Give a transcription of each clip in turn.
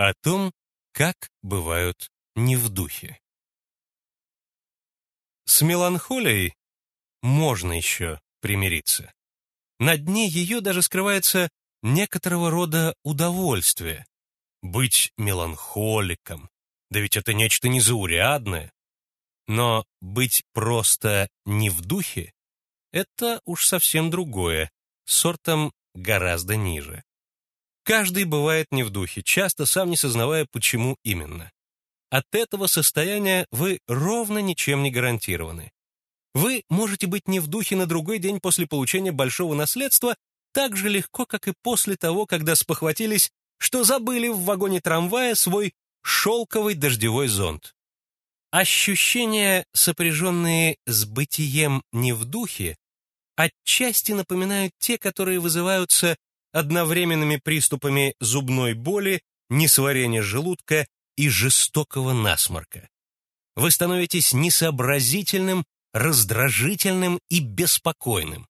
О том, как бывают не в духе. С меланхолией можно еще примириться. На дне ее даже скрывается некоторого рода удовольствие. Быть меланхоликом, да ведь это нечто незаурядное. Но быть просто не в духе — это уж совсем другое, сортом гораздо ниже. Каждый бывает не в духе, часто сам не сознавая, почему именно. От этого состояния вы ровно ничем не гарантированы. Вы можете быть не в духе на другой день после получения большого наследства так же легко, как и после того, когда спохватились, что забыли в вагоне трамвая свой шелковый дождевой зонт. Ощущения, сопряженные с бытием не в духе, отчасти напоминают те, которые вызываются одновременными приступами зубной боли, несварения желудка и жестокого насморка. Вы становитесь несообразительным, раздражительным и беспокойным,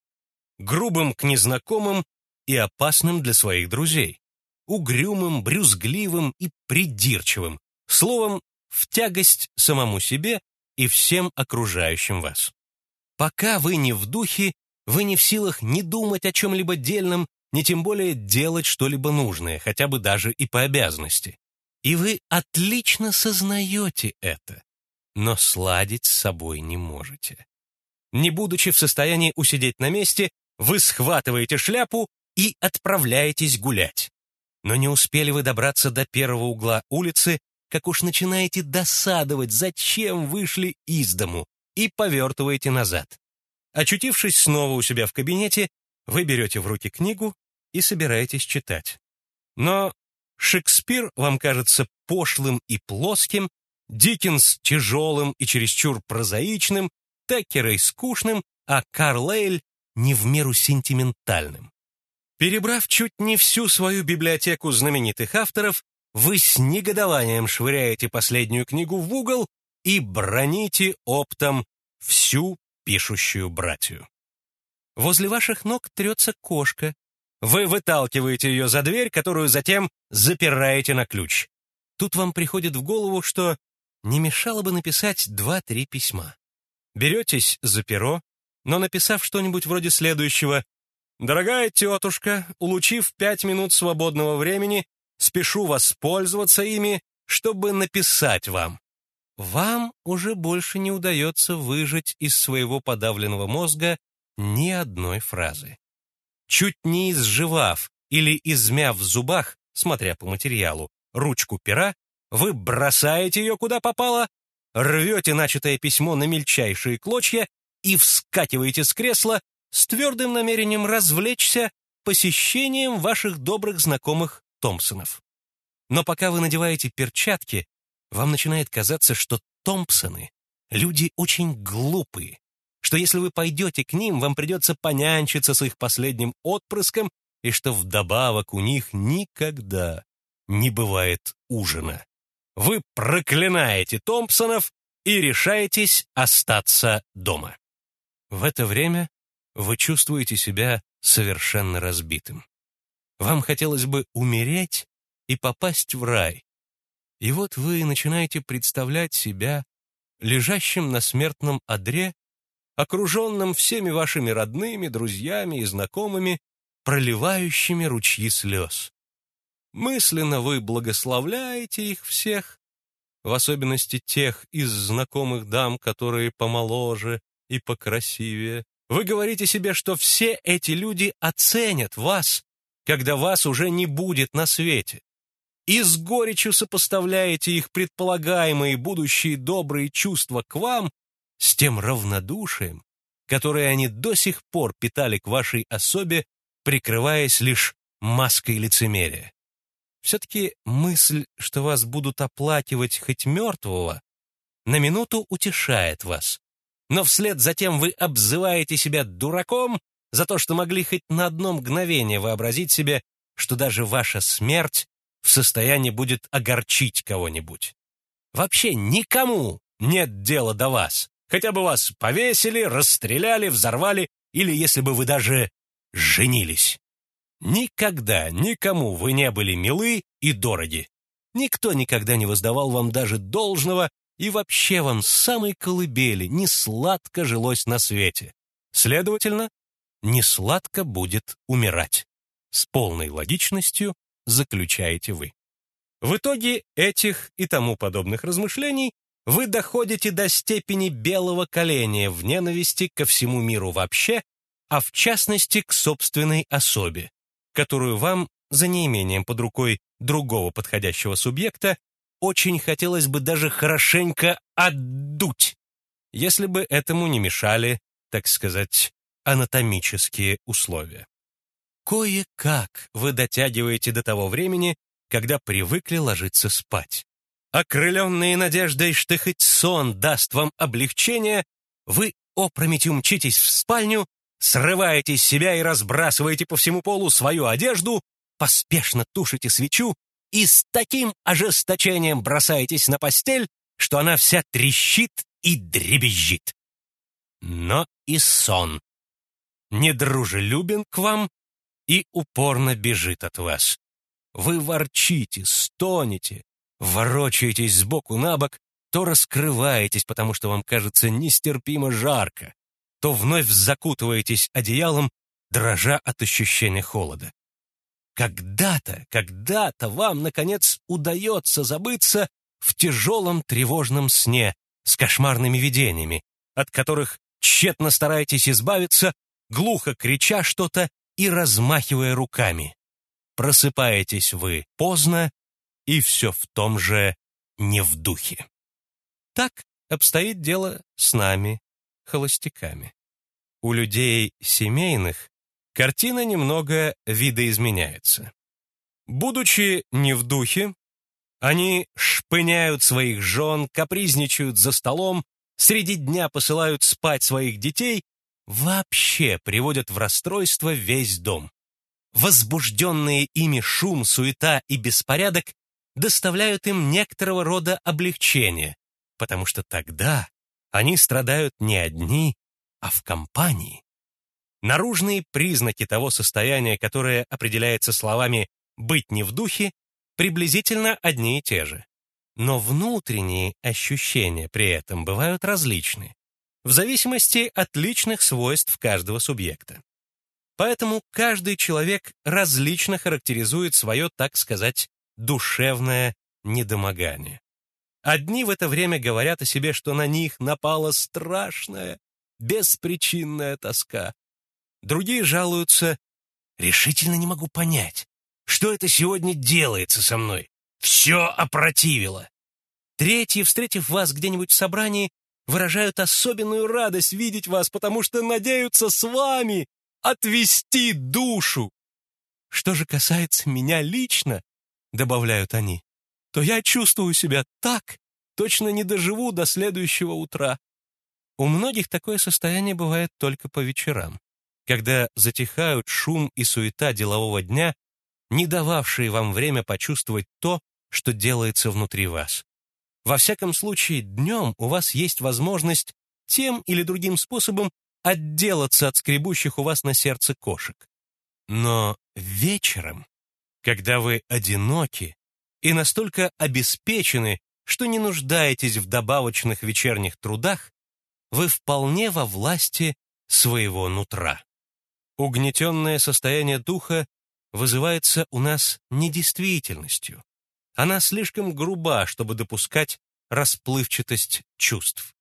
грубым к незнакомым и опасным для своих друзей, угрюмым, брюзгливым и придирчивым, словом, в тягость самому себе и всем окружающим вас. Пока вы не в духе, вы не в силах ни думать о чем-либо дельном, ни тем более делать что-либо нужное, хотя бы даже и по обязанности. И вы отлично сознаете это, но сладить с собой не можете. Не будучи в состоянии усидеть на месте, вы схватываете шляпу и отправляетесь гулять. Но не успели вы добраться до первого угла улицы, как уж начинаете досадовать, зачем вышли из дому, и повертываете назад. Очутившись снова у себя в кабинете, вы берете в руки книгу и собираетесь читать. Но Шекспир вам кажется пошлым и плоским, Диккенс тяжелым и чересчур прозаичным, Теккерей скучным, а Карлейль не в меру сентиментальным. Перебрав чуть не всю свою библиотеку знаменитых авторов, вы с негодованием швыряете последнюю книгу в угол и броните оптом всю пишущую братью. Возле ваших ног трется кошка. Вы выталкиваете ее за дверь, которую затем запираете на ключ. Тут вам приходит в голову, что не мешало бы написать два-три письма. Беретесь за перо, но написав что-нибудь вроде следующего «Дорогая тетушка, улучив пять минут свободного времени, спешу воспользоваться ими, чтобы написать вам». Вам уже больше не удается выжать из своего подавленного мозга ни одной фразы. Чуть не изживав или измяв в зубах, смотря по материалу, ручку пера, вы бросаете ее куда попало, рвете начатое письмо на мельчайшие клочья и вскакиваете с кресла с твердым намерением развлечься посещением ваших добрых знакомых Томпсонов. Но пока вы надеваете перчатки, вам начинает казаться, что Томпсоны — люди очень глупые, что если вы пойдете к ним, вам придется понянчиться с их последним отпрыском, и что вдобавок у них никогда не бывает ужина. Вы проклинаете Томпсонов и решаетесь остаться дома. В это время вы чувствуете себя совершенно разбитым. Вам хотелось бы умереть и попасть в рай. И вот вы начинаете представлять себя лежащим на смертном одре, окруженным всеми вашими родными, друзьями и знакомыми, проливающими ручьи слез. Мысленно вы благословляете их всех, в особенности тех из знакомых дам, которые помоложе и покрасивее. Вы говорите себе, что все эти люди оценят вас, когда вас уже не будет на свете. И с горечью сопоставляете их предполагаемые будущие добрые чувства к вам с тем равнодушием, которое они до сих пор питали к вашей особе, прикрываясь лишь маской лицемерия. Все-таки мысль, что вас будут оплакивать хоть мертвого, на минуту утешает вас. Но вслед за тем вы обзываете себя дураком за то, что могли хоть на одно мгновение вообразить себе, что даже ваша смерть в состоянии будет огорчить кого-нибудь. Вообще никому нет дела до вас. Хотя бы вас повесили, расстреляли, взорвали, или если бы вы даже женились. Никогда никому вы не были милы и дороги. Никто никогда не воздавал вам даже должного, и вообще вам с самой колыбели не сладко жилось на свете. Следовательно, не сладко будет умирать. С полной логичностью заключаете вы. В итоге этих и тому подобных размышлений вы доходите до степени белого коленя в ненависти ко всему миру вообще, а в частности к собственной особе, которую вам, за неимением под рукой другого подходящего субъекта, очень хотелось бы даже хорошенько отдуть, если бы этому не мешали, так сказать, анатомические условия. Кое-как вы дотягиваете до того времени, когда привыкли ложиться спать. Окрыленные надеждой, что хоть сон даст вам облегчение, вы опрометью мчитесь в спальню, срываете с себя и разбрасываете по всему полу свою одежду, поспешно тушите свечу и с таким ожесточением бросаетесь на постель, что она вся трещит и дребезжит. Но и сон недружелюбен к вам и упорно бежит от вас. Вы ворчите, стонете, ворочаетесь сбоку на бок, то раскрываетесь, потому что вам кажется нестерпимо жарко, то вновь закутываетесь одеялом, дрожа от ощущения холода. Когда-то, когда-то вам, наконец, удается забыться в тяжелом тревожном сне с кошмарными видениями, от которых тщетно стараетесь избавиться, глухо крича что-то и размахивая руками. Просыпаетесь вы поздно, и все в том же не в духе. Так обстоит дело с нами, холостяками. У людей семейных картина немного видоизменяется. Будучи не в духе, они шпыняют своих жен, капризничают за столом, среди дня посылают спать своих детей, вообще приводят в расстройство весь дом. Возбужденные ими шум, суета и беспорядок доставляют им некоторого рода облегчение, потому что тогда они страдают не одни, а в компании. Наружные признаки того состояния, которое определяется словами «быть не в духе», приблизительно одни и те же. Но внутренние ощущения при этом бывают различны, в зависимости от личных свойств каждого субъекта. Поэтому каждый человек различно характеризует свое, так сказать, душевное недомогание. Одни в это время говорят о себе, что на них напала страшная, беспричинная тоска. Другие жалуются, решительно не могу понять, что это сегодня делается со мной. Все опротивило. Третьи, встретив вас где-нибудь в собрании, выражают особенную радость видеть вас, потому что надеются с вами отвести душу. Что же касается меня лично, добавляют они, то я чувствую себя так, точно не доживу до следующего утра. У многих такое состояние бывает только по вечерам, когда затихают шум и суета делового дня, не дававшие вам время почувствовать то, что делается внутри вас. Во всяком случае, днем у вас есть возможность тем или другим способом отделаться от скребущих у вас на сердце кошек. Но вечером когда вы одиноки и настолько обеспечены, что не нуждаетесь в добавочных вечерних трудах, вы вполне во власти своего нутра. Угнетенное состояние духа вызывается у нас недействительностью. Она слишком груба, чтобы допускать расплывчатость чувств.